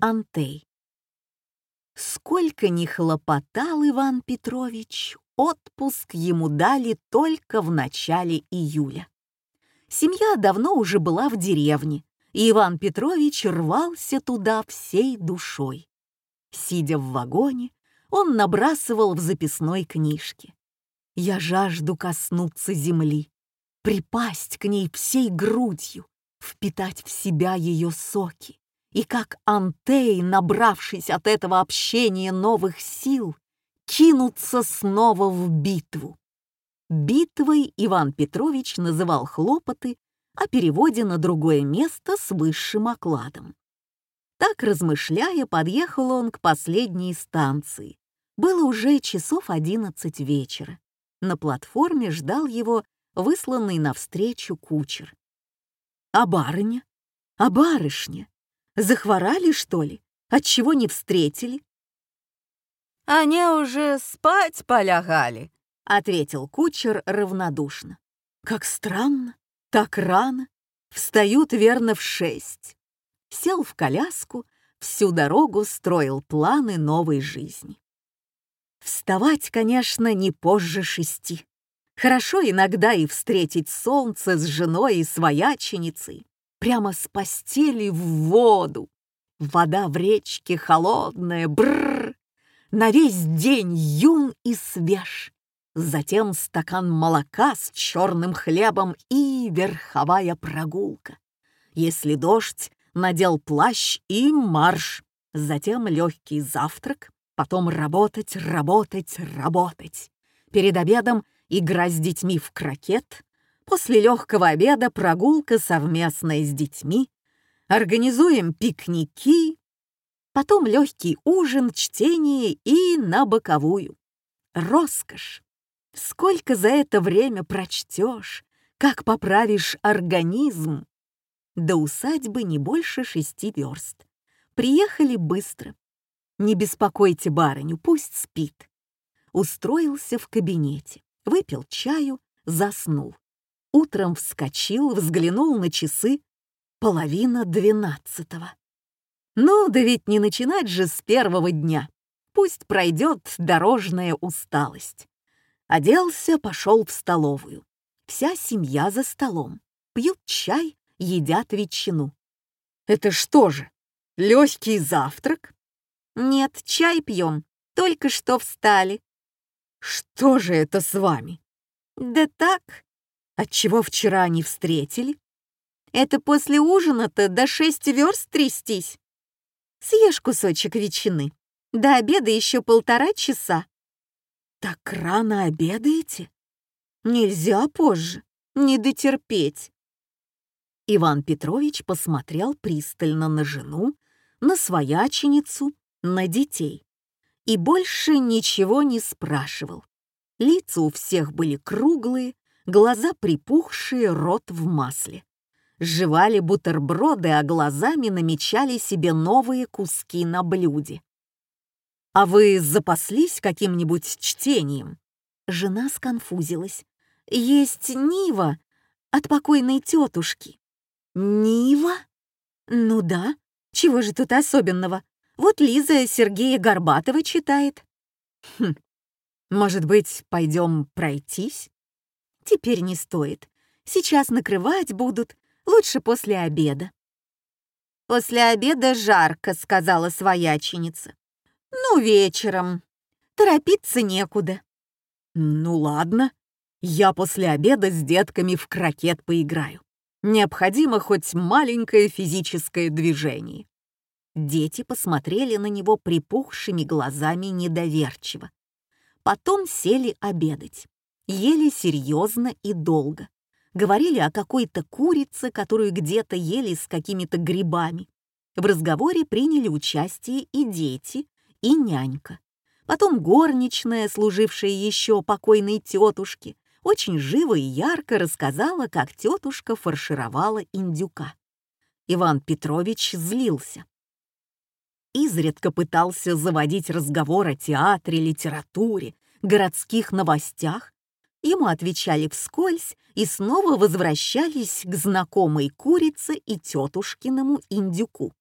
Антей. Сколько ни хлопотал Иван Петрович, отпуск ему дали только в начале июля. Семья давно уже была в деревне, и Иван Петрович рвался туда всей душой. Сидя в вагоне, он набрасывал в записной книжке. «Я жажду коснуться земли, припасть к ней всей грудью, впитать в себя ее соки, и как Антей, набравшись от этого общения новых сил, кинуться снова в битву. Битвой Иван Петрович называл хлопоты о переводе на другое место с высшим окладом. Так, размышляя, подъехал он к последней станции. Было уже часов одиннадцать вечера. На платформе ждал его высланный навстречу кучер. «А барыня? А барышня? Захворали, что ли? Отчего не встретили?» «Они уже спать полягали», — ответил кучер равнодушно. «Как странно, так рано. Встают верно в шесть сел в коляску, всю дорогу строил планы новой жизни. Вставать, конечно, не позже шести. Хорошо иногда и встретить солнце с женой и свояченицей. Прямо с постели в воду. Вода в речке холодная, бррр. На весь день юн и свеж. Затем стакан молока с черным хлебом и верховая прогулка. Если дождь, надел плащ и марш. Затем легкий завтрак, потом работать, работать, работать. Перед обедом игра с детьми в крокет, после легкого обеда прогулка совместная с детьми, организуем пикники, потом легкий ужин, чтение и на боковую. Роскошь! Сколько за это время прочтешь, как поправишь организм, до усадьбы не больше шести верст. Приехали быстро. Не беспокойте барыню, пусть спит. Устроился в кабинете, выпил чаю, заснул. Утром вскочил, взглянул на часы. Половина двенадцатого. Ну, да ведь не начинать же с первого дня. Пусть пройдет дорожная усталость. Оделся, пошел в столовую. Вся семья за столом. Пьют чай, едят ветчину. «Это что же, легкий завтрак?» «Нет, чай пьем, только что встали». «Что же это с вами?» «Да так. Отчего вчера не встретили?» «Это после ужина-то до шести верст трястись. Съешь кусочек ветчины. До обеда еще полтора часа». «Так рано обедаете?» «Нельзя позже, не дотерпеть». Иван Петрович посмотрел пристально на жену, на свояченицу, на детей. И больше ничего не спрашивал. Лица у всех были круглые, глаза припухшие, рот в масле. Жевали бутерброды, а глазами намечали себе новые куски на блюде. «А вы запаслись каким-нибудь чтением?» Жена сконфузилась. «Есть Нива от покойной тетушки. Нива? Ну да, чего же тут особенного? Вот Лиза Сергея Горбатова читает. Хм, может быть, пойдем пройтись? Теперь не стоит. Сейчас накрывать будут, лучше после обеда. «После обеда жарко», — сказала свояченица. «Ну, вечером. Торопиться некуда». «Ну ладно, я после обеда с детками в крокет поиграю. Необходимо хоть маленькое физическое движение. Дети посмотрели на него припухшими глазами недоверчиво. Потом сели обедать. Ели серьезно и долго. Говорили о какой-то курице, которую где-то ели с какими-то грибами. В разговоре приняли участие и дети, и нянька. Потом горничная, служившая еще покойной тетушке, очень живо и ярко рассказала, как тетушка фаршировала индюка. Иван Петрович злился. Изредка пытался заводить разговор о театре, литературе, городских новостях. Ему отвечали вскользь и снова возвращались к знакомой курице и тетушкиному индюку.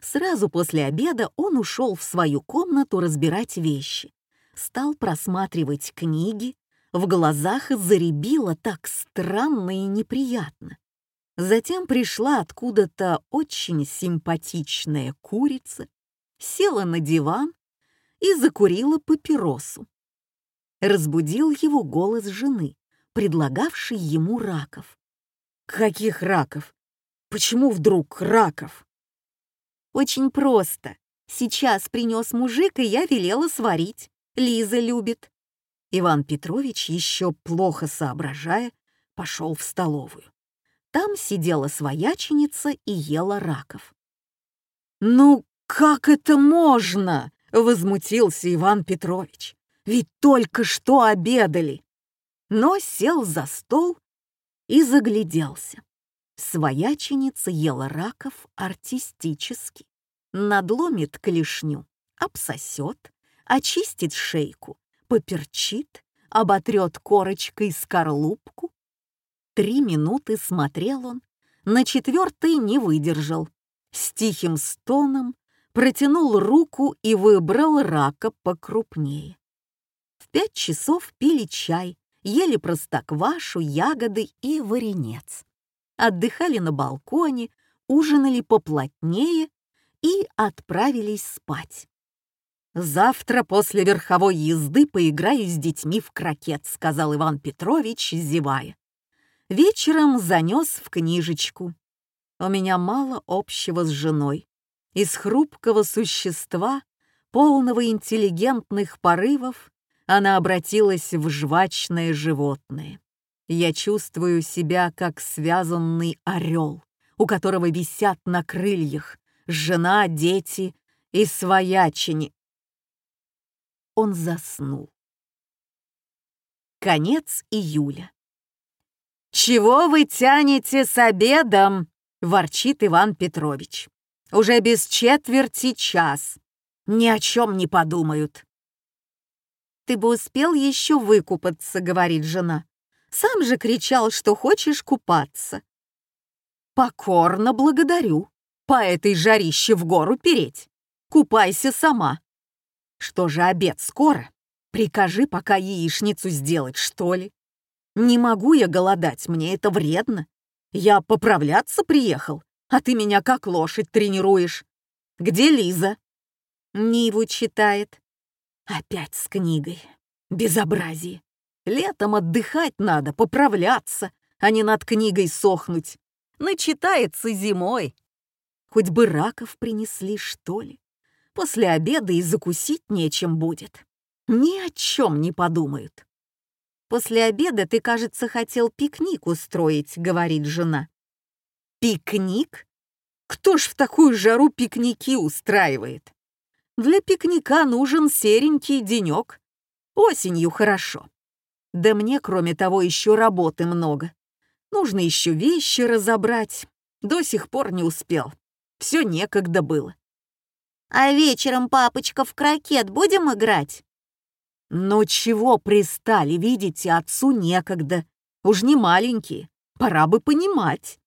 Сразу после обеда он ушел в свою комнату разбирать вещи. Стал просматривать книги, в глазах заребило так странно и неприятно. Затем пришла откуда-то очень симпатичная курица, села на диван и закурила папиросу. Разбудил его голос жены, предлагавшей ему раков. «Каких раков? Почему вдруг раков?» «Очень просто. Сейчас принес мужик, и я велела сварить. Лиза любит». Иван Петрович, еще плохо соображая, пошел в столовую. Там сидела свояченица и ела раков. «Ну, как это можно?» — возмутился Иван Петрович. «Ведь только что обедали!» Но сел за стол и загляделся. Свояченица ела раков артистически. Надломит клешню, обсосет, очистит шейку, поперчит, оботрет корочкой скорлупку. Три минуты смотрел он, на четвертый не выдержал. С тихим стоном протянул руку и выбрал рака покрупнее. Пять часов пили чай, ели простоквашу, ягоды и варенец. Отдыхали на балконе, ужинали поплотнее и отправились спать. «Завтра после верховой езды поиграю с детьми в крокет», — сказал Иван Петрович, зевая. Вечером занес в книжечку. У меня мало общего с женой. Из хрупкого существа, полного интеллигентных порывов, она обратилась в жвачное животное. Я чувствую себя как связанный орел, у которого висят на крыльях жена, дети и своячени, он заснул. Конец июля. «Чего вы тянете с обедом?» — ворчит Иван Петрович. «Уже без четверти час. Ни о чем не подумают». «Ты бы успел еще выкупаться», — говорит жена. «Сам же кричал, что хочешь купаться». «Покорно благодарю. По этой жарище в гору переть. Купайся сама. Что же, обед скоро? Прикажи пока яичницу сделать, что ли? Не могу я голодать, мне это вредно. Я поправляться приехал, а ты меня как лошадь тренируешь. Где Лиза? Ниву читает. Опять с книгой. Безобразие. Летом отдыхать надо, поправляться, а не над книгой сохнуть. Начитается зимой. Хоть бы раков принесли, что ли. После обеда и закусить нечем будет. Ни о чем не подумают. «После обеда ты, кажется, хотел пикник устроить», — говорит жена. «Пикник? Кто ж в такую жару пикники устраивает? Для пикника нужен серенький денек. Осенью хорошо. Да мне, кроме того, еще работы много. Нужно еще вещи разобрать. До сих пор не успел. Все некогда было. А вечером, папочка, в крокет будем играть?» «Ну чего пристали, видите, отцу некогда. Уж не маленькие, пора бы понимать».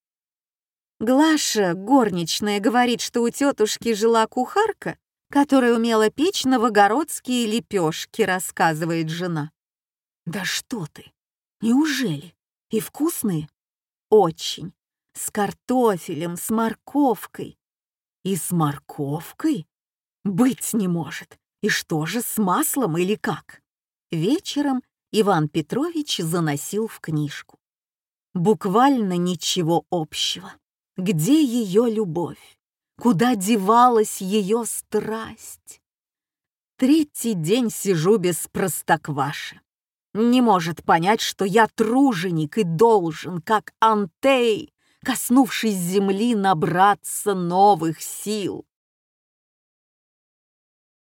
Глаша, горничная, говорит, что у тетушки жила кухарка, которая умела печь новогородские лепешки, рассказывает жена. «Да что ты! Неужели? И вкусные?» «Очень. С картофелем, с морковкой». «И с морковкой?» Быть не может. И что же, с маслом или как? Вечером Иван Петрович заносил в книжку. Буквально ничего общего. Где ее любовь? Куда девалась ее страсть? Третий день сижу без простокваши. Не может понять, что я труженик и должен, как Антей, коснувшись земли, набраться новых сил.